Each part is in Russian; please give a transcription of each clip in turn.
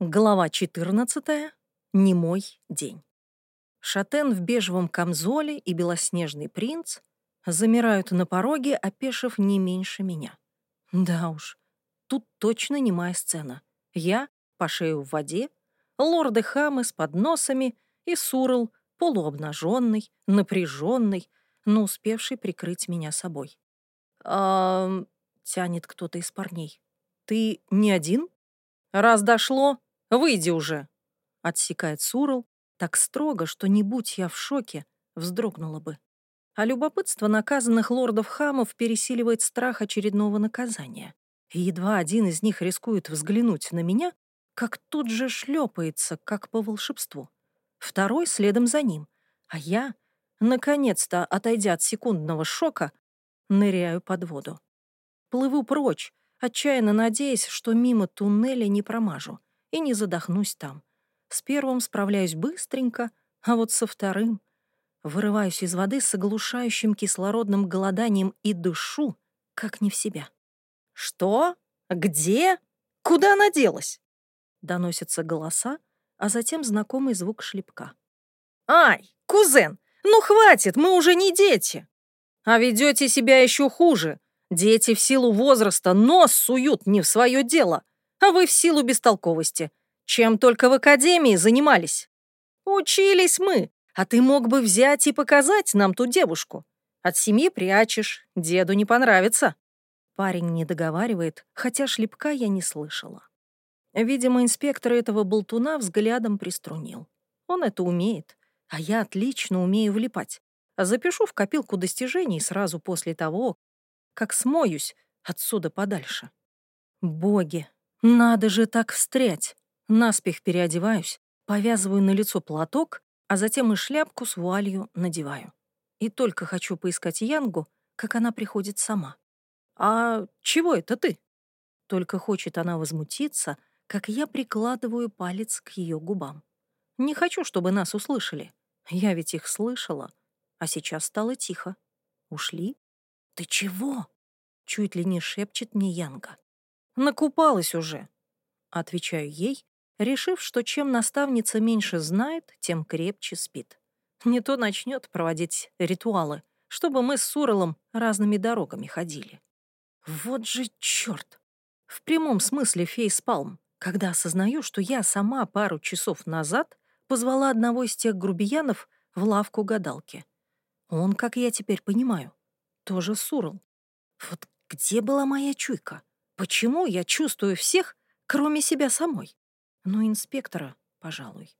Глава 14. Не мой день. Шатен в бежевом камзоле и белоснежный принц замирают на пороге, опешив не меньше меня. Да уж, тут точно не моя сцена. Я по шею в воде, лорды хамы с подносами и Сурл, полуобнаженный, напряженный, но успевший прикрыть меня собой. «А, тянет кто-то из парней. «Ты не один? Раз дошло, Выйди уже!» — отсекает Сурл так строго, что не будь я в шоке, вздрогнула бы. А любопытство наказанных лордов-хамов пересиливает страх очередного наказания. И едва один из них рискует взглянуть на меня, как тут же шлепается, как по волшебству. Второй следом за ним, а я, наконец-то, отойдя от секундного шока, ныряю под воду. Плыву прочь, отчаянно надеясь, что мимо туннеля не промажу — и не задохнусь там. С первым справляюсь быстренько, а вот со вторым вырываюсь из воды с оглушающим кислородным голоданием и дышу, как не в себя. «Что? Где? Куда она делась?» Доносятся голоса, а затем знакомый звук шлепка. «Ай, кузен, ну хватит, мы уже не дети!» «А ведете себя еще хуже. Дети в силу возраста нос суют не в свое дело а вы в силу бестолковости. Чем только в академии занимались. Учились мы, а ты мог бы взять и показать нам ту девушку. От семьи прячешь, деду не понравится. Парень не договаривает, хотя шлепка я не слышала. Видимо, инспектор этого болтуна взглядом приструнил. Он это умеет, а я отлично умею влипать. Запишу в копилку достижений сразу после того, как смоюсь отсюда подальше. Боги, надо же так встрять. Наспех переодеваюсь, повязываю на лицо платок, а затем и шляпку с вуалью надеваю. И только хочу поискать Янгу, как она приходит сама. «А чего это ты?» Только хочет она возмутиться, как я прикладываю палец к ее губам. Не хочу, чтобы нас услышали. Я ведь их слышала. А сейчас стало тихо. Ушли? «Ты чего?» Чуть ли не шепчет мне Янга. Накупалась уже. Отвечаю ей, решив, что чем наставница меньше знает, тем крепче спит. Не то начнет проводить ритуалы, чтобы мы с Суралом разными дорогами ходили. Вот же черт! В прямом смысле фейспалм, когда осознаю, что я сама пару часов назад позвала одного из тех грубиянов в лавку гадалки. Он, как я теперь понимаю, тоже Сурал. Вот где была моя чуйка? Почему я чувствую всех, кроме себя самой? Ну, инспектора, пожалуй.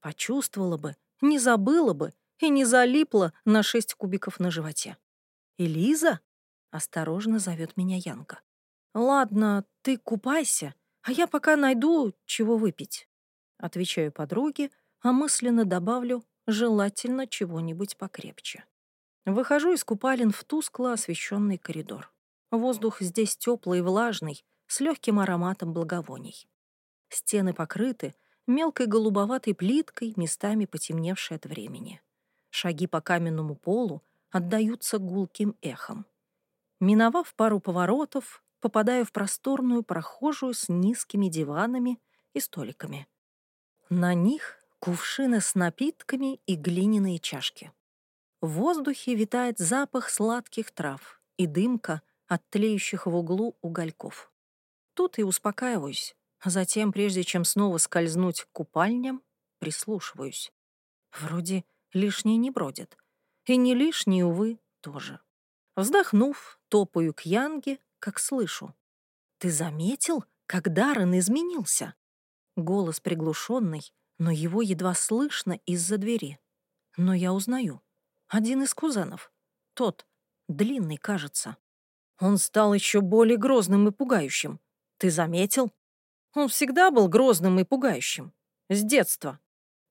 Почувствовала бы, не забыла бы и не залипла на шесть кубиков на животе. «Элиза?» — осторожно зовет меня Янка. «Ладно, ты купайся, а я пока найду, чего выпить». Отвечаю подруге, а мысленно добавлю желательно чего-нибудь покрепче. Выхожу из купалин в тускло освещенный коридор. Воздух здесь теплый и влажный, с легким ароматом благовоний. Стены покрыты мелкой голубоватой плиткой, местами потемневшей от времени. Шаги по каменному полу отдаются гулким эхом. Миновав пару поворотов, попадаю в просторную прохожую с низкими диванами и столиками. На них кувшины с напитками и глиняные чашки. В воздухе витает запах сладких трав и дымка от тлеющих в углу угольков. Тут и успокаиваюсь, затем, прежде чем снова скользнуть к купальням, прислушиваюсь. Вроде лишние не бродят. И не лишние, увы, тоже. Вздохнув, топаю к Янге, как слышу. «Ты заметил, как Даррен изменился?» Голос приглушенный, но его едва слышно из-за двери. Но я узнаю. Один из кузенов. Тот, длинный, кажется. Он стал еще более грозным и пугающим. Ты заметил? Он всегда был грозным и пугающим. С детства.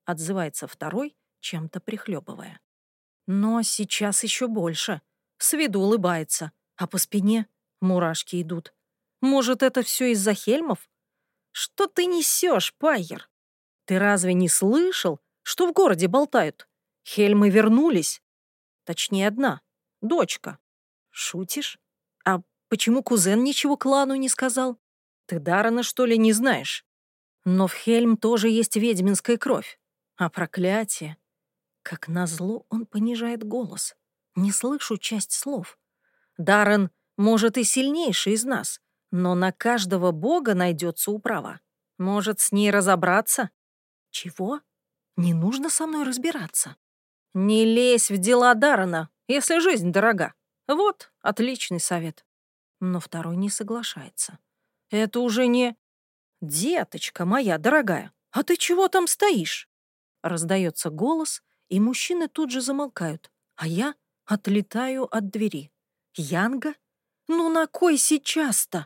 Отзывается второй, чем-то прихлебывая. Но сейчас еще больше. С виду улыбается, а по спине мурашки идут. Может, это все из-за Хельмов? Что ты несешь, Пайер? Ты разве не слышал, что в городе болтают? Хельмы вернулись. Точнее, одна, дочка. Шутишь? Почему кузен ничего клану не сказал? Ты Дарана, что ли, не знаешь? Но в Хельм тоже есть ведьминская кровь. А проклятие... Как назло он понижает голос. Не слышу часть слов. Даррен, может, и сильнейший из нас, но на каждого бога найдется управа. Может, с ней разобраться? Чего? Не нужно со мной разбираться. Не лезь в дела Даррена, если жизнь дорога. Вот, отличный совет. Но второй не соглашается. Это уже не... «Деточка моя дорогая, а ты чего там стоишь?» Раздается голос, и мужчины тут же замолкают, а я отлетаю от двери. Янга? Ну на кой сейчас-то?